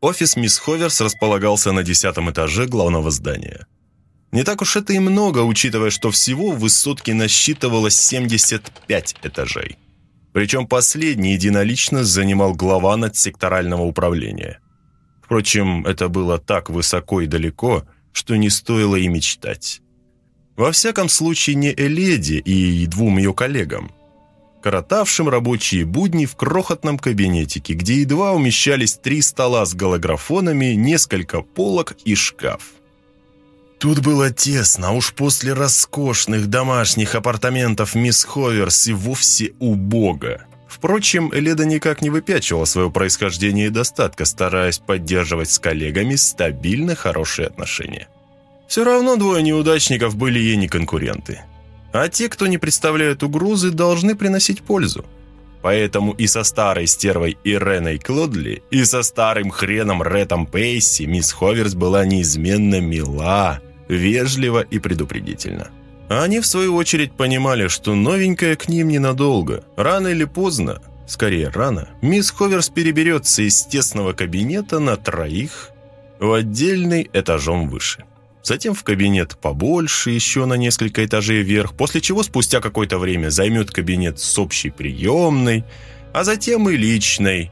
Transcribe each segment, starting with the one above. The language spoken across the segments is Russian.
Офис мисс Ховерс располагался на десятом этаже главного здания. Не так уж это и много, учитывая, что всего в высотке насчитывалось 75 этажей. Причем последний единолично занимал глава надсекторального управления. Впрочем, это было так высоко и далеко, что не стоило и мечтать. Во всяком случае, не Эледи и двум ее коллегам, коротавшим рабочие будни в крохотном кабинетике, где едва умещались три стола с голографонами, несколько полок и шкаф. Тут было тесно, уж после роскошных домашних апартаментов мисс Ховерс и вовсе убого. Впрочем, Леда никак не выпячивала свое происхождение и достатка, стараясь поддерживать с коллегами стабильно хорошие отношения. Все равно двое неудачников были ей не конкуренты. А те, кто не представляют угрозы, должны приносить пользу. Поэтому и со старой стервой Иреной Клодли, и со старым хреном Рэтом Пейси мисс Ховерс была неизменно мила, вежлива и предупредительна. Они, в свою очередь, понимали, что новенькая к ним ненадолго. Рано или поздно, скорее рано, мисс Ховерс переберется из тесного кабинета на троих в отдельный этажом выше затем в кабинет побольше, еще на несколько этажей вверх, после чего спустя какое-то время займет кабинет с общей приемной, а затем и личной,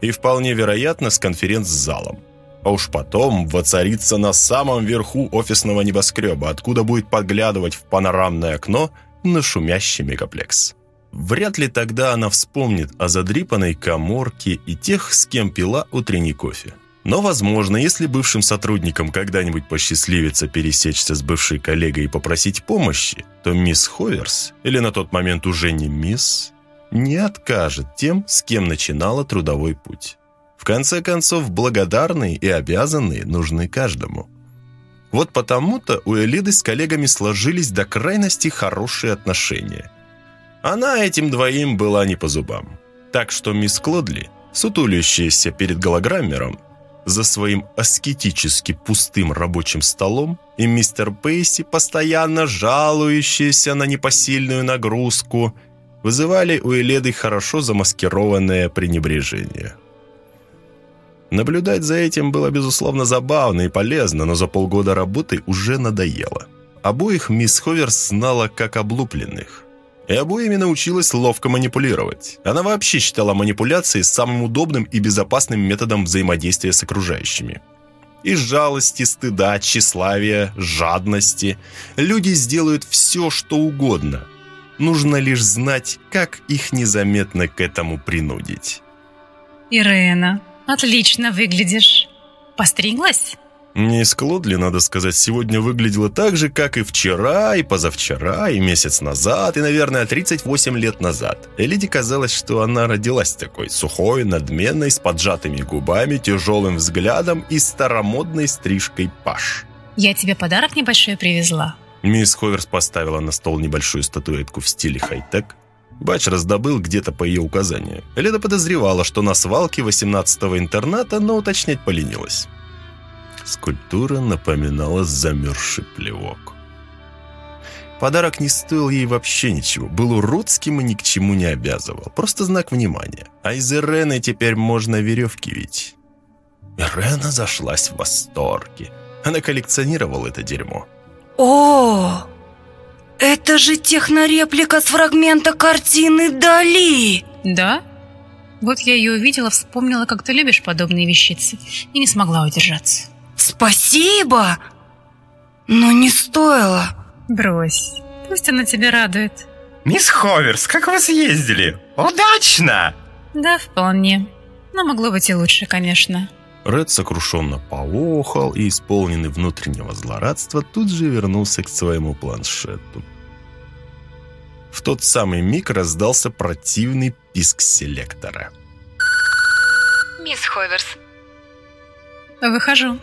и вполне вероятно с конференц-залом. А уж потом воцарится на самом верху офисного небоскреба, откуда будет подглядывать в панорамное окно на шумящий мегаплекс. Вряд ли тогда она вспомнит о задрипанной коморке и тех, с кем пила утренний кофе. Но, возможно, если бывшим сотрудникам когда-нибудь посчастливится пересечься с бывшей коллегой и попросить помощи, то мисс Ховерс, или на тот момент уже не мисс, не откажет тем, с кем начинала трудовой путь. В конце концов, благодарные и обязанные нужны каждому. Вот потому-то у Элиды с коллегами сложились до крайности хорошие отношения. Она этим двоим была не по зубам. Так что мисс Клодли, сутулящаяся перед голограммером, за своим аскетически пустым рабочим столом, и мистер Пейси, постоянно жалующийся на непосильную нагрузку, вызывали у Эледы хорошо замаскированное пренебрежение. Наблюдать за этим было, безусловно, забавно и полезно, но за полгода работы уже надоело. Обоих мисс Ховерс знала как облупленных и обоими научилась ловко манипулировать. Она вообще считала манипуляции самым удобным и безопасным методом взаимодействия с окружающими. Из жалости, стыда, тщеславия, жадности люди сделают все, что угодно. Нужно лишь знать, как их незаметно к этому принудить. «Ирена, отлично выглядишь. Постриглась?» Мисс Клодли, надо сказать, сегодня выглядела так же, как и вчера, и позавчера, и месяц назад, и, наверное, 38 лет назад. Элиде казалось, что она родилась такой, сухой, надменной, с поджатыми губами, тяжелым взглядом и старомодной стрижкой паш. «Я тебе подарок небольшой привезла». Мисс Ховерс поставила на стол небольшую статуэтку в стиле хай-тек. Бач раздобыл где-то по ее указанию. Элида подозревала, что на свалке 18-го интерната, но уточнять поленилась. Скульптура напоминала замерзший плевок. Подарок не стоил ей вообще ничего, был уродским и ни к чему не обязывал. Просто знак внимания. А из Ирены теперь можно веревки видеть. Ирена зашлась в восторге. Она коллекционировала это дерьмо. О, это же технореплика с фрагмента картины Дали! Да? Вот я ее увидела, вспомнила, как ты любишь подобные вещицы, и не смогла удержаться. Спасибо, но не стоило. Брось, пусть она тебя радует. Мисс Ховерс, как вы съездили? Удачно! Да, вполне. Но могло быть и лучше, конечно. Ред сокрушенно поохал и, исполненный внутреннего злорадства, тут же вернулся к своему планшету. В тот самый миг раздался противный писк селектора. Мисс Ховерс. Выхожу.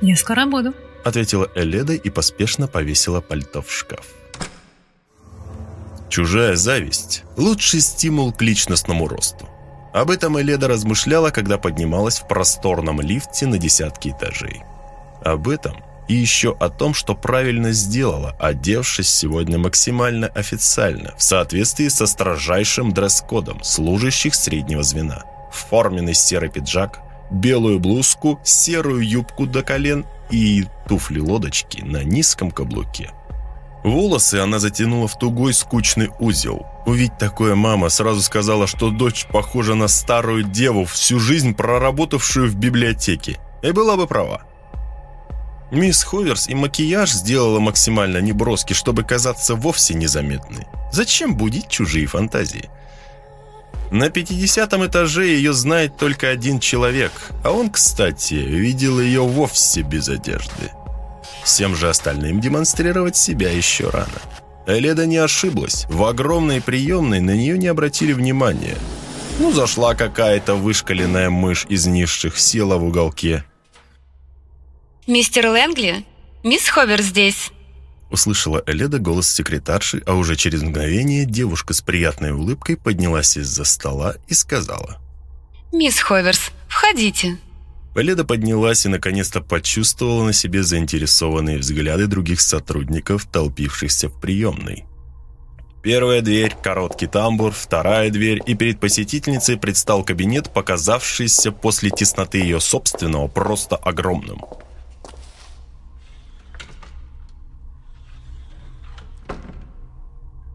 «Я скоро буду», — ответила Эледа и поспешно повесила пальто в шкаф. Чужая зависть – лучший стимул к личностному росту. Об этом Эледа размышляла, когда поднималась в просторном лифте на десятки этажей. Об этом и еще о том, что правильно сделала, одевшись сегодня максимально официально, в соответствии со строжайшим дресс-кодом служащих среднего звена. Форменный серый пиджак, белую блузку, серую юбку до колен и туфли-лодочки на низком каблуке. Волосы она затянула в тугой скучный узел. Увидеть такое мама сразу сказала, что дочь похожа на старую деву, всю жизнь проработавшую в библиотеке. И была бы права. Мисс Ховерс и макияж сделала максимально неброский, чтобы казаться вовсе незаметной. Зачем будить чужие фантазии? На 50 этаже ее знает только один человек, а он, кстати, видел ее вовсе без одежды. Всем же остальным демонстрировать себя еще рано. Эледа не ошиблась. В огромной приемной на нее не обратили внимания. Ну, зашла какая-то вышкаленная мышь из низших, села в уголке. Мистер Лэнгли? Мисс Ховер здесь. Услышала Эледа голос секретарши, а уже через мгновение девушка с приятной улыбкой поднялась из-за стола и сказала. «Мисс Ховерс, входите». Эледа поднялась и наконец-то почувствовала на себе заинтересованные взгляды других сотрудников, толпившихся в приемной. Первая дверь, короткий тамбур, вторая дверь, и перед посетительницей предстал кабинет, показавшийся после тесноты ее собственного просто огромным.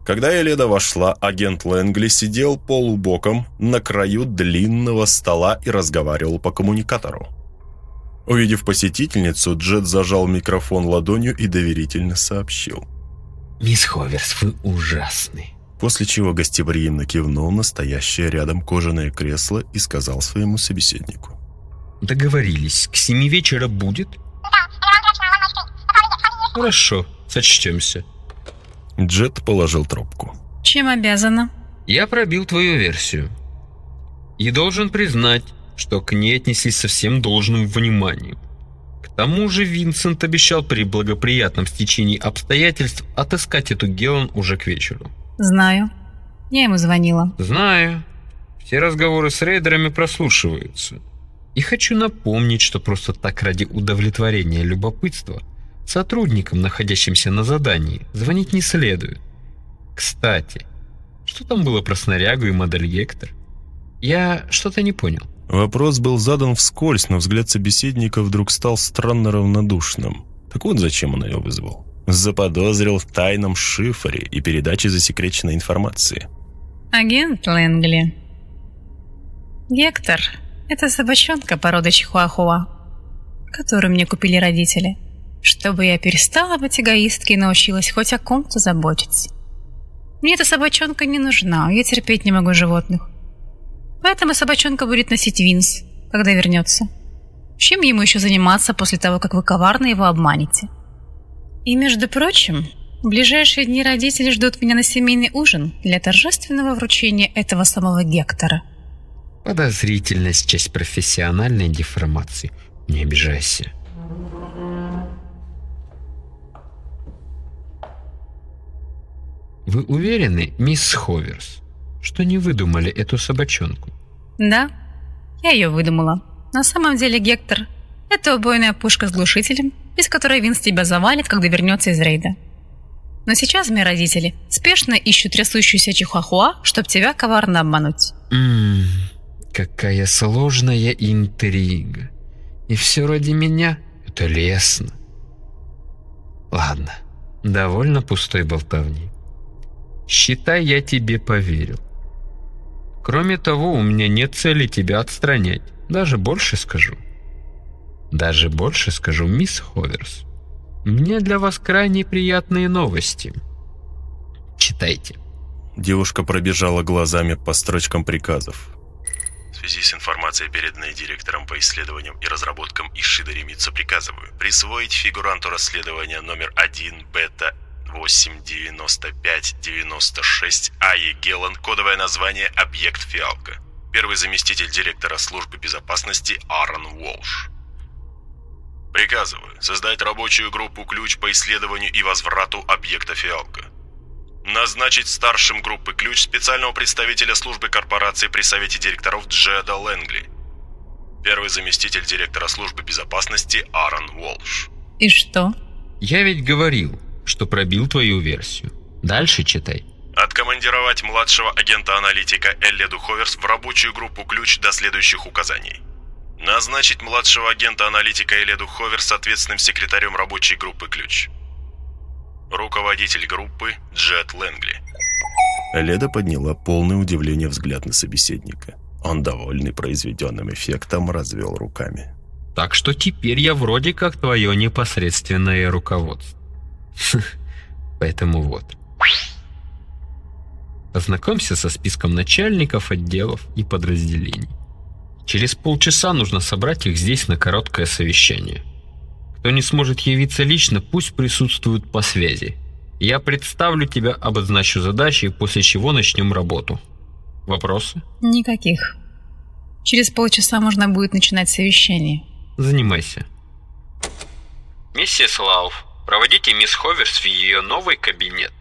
Когда Эледа вошла, агент Лэнгли сидел полубоком на краю длинного стола и разговаривал по коммуникатору. Увидев посетительницу, Джет зажал микрофон ладонью и доверительно сообщил. «Мисс Ховерс, вы ужасны». После чего гостеприимно кивнул на стоящее рядом кожаное кресло и сказал своему собеседнику. «Договорились, к семи вечера будет?» «Хорошо, сочтемся». Джет положил трубку. Чем обязана? Я пробил твою версию. И должен признать, что к ней отнеслись со всем должным вниманием. К тому же Винсент обещал при благоприятном стечении обстоятельств отыскать эту Гелан уже к вечеру. Знаю. Я ему звонила. Знаю. Все разговоры с рейдерами прослушиваются. И хочу напомнить, что просто так ради удовлетворения любопытства – Сотрудникам, находящимся на задании, звонить не следует. Кстати, что там было про снарягу и модель Гектор? Я что-то не понял. Вопрос был задан вскользь, но взгляд собеседника вдруг стал странно равнодушным. Так вот зачем он ее вызвал. Заподозрил в тайном шифре и передаче засекреченной информации. Агент Лэнгли. Гектор – это собачонка породы чихуахуа, которую мне купили родители – чтобы я перестала быть эгоисткой и научилась хоть о ком-то заботиться. Мне эта собачонка не нужна, я терпеть не могу животных. Поэтому собачонка будет носить Винс, когда вернется. Чем ему еще заниматься после того, как вы коварно его обманете? И, между прочим, в ближайшие дни родители ждут меня на семейный ужин для торжественного вручения этого самого Гектора. Подозрительность – часть профессиональной деформации. Не обижайся. Вы уверены, мисс Ховерс, что не выдумали эту собачонку? Да, я ее выдумала. На самом деле, Гектор, это убойная пушка с глушителем, без которой Винс тебя завалит, когда вернется из рейда. Но сейчас мои родители спешно ищут трясущуюся чихуахуа, чтобы тебя коварно обмануть. Ммм, какая сложная интрига. И все ради меня? Это лестно. Ладно, довольно пустой болтовни. Считай, я тебе поверил. Кроме того, у меня нет цели тебя отстранять. Даже больше скажу. Даже больше скажу, мисс Ховерс. Мне для вас крайне приятные новости. Читайте. Девушка пробежала глазами по строчкам приказов. В связи с информацией, переданной директором по исследованиям и разработкам Ишида Ремитсу, приказываю присвоить фигуранту расследования номер 1 бета 89596 АИ Гелан, кодовое название «Объект Фиалка». Первый заместитель директора службы безопасности Аарон Уолш. Приказываю создать рабочую группу «Ключ» по исследованию и возврату объекта Фиалка. Назначить старшим группы «Ключ» специального представителя службы корпорации при совете директоров Джеда Лэнгли. Первый заместитель директора службы безопасности Аарон Уолш. И что? Я ведь говорил, что пробил твою версию. Дальше читай. Откомандировать младшего агента-аналитика Элледу Ховерс в рабочую группу «Ключ» до следующих указаний. Назначить младшего агента-аналитика Эледу Ховерс ответственным секретарем рабочей группы «Ключ». Руководитель группы Джет Лэнгли. Леда подняла полное удивление взгляд на собеседника. Он, довольный произведенным эффектом, развел руками. Так что теперь я вроде как твое непосредственное руководство. Поэтому вот. Ознакомься со списком начальников отделов и подразделений. Через полчаса нужно собрать их здесь на короткое совещание. Кто не сможет явиться лично, пусть присутствует по связи. Я представлю тебя, обозначу задачи, после чего начнем работу. Вопросы? Никаких. Через полчаса можно будет начинать совещание. Занимайся. Миссис Лауф, проводите мисс Ховерс в ее новый кабинет.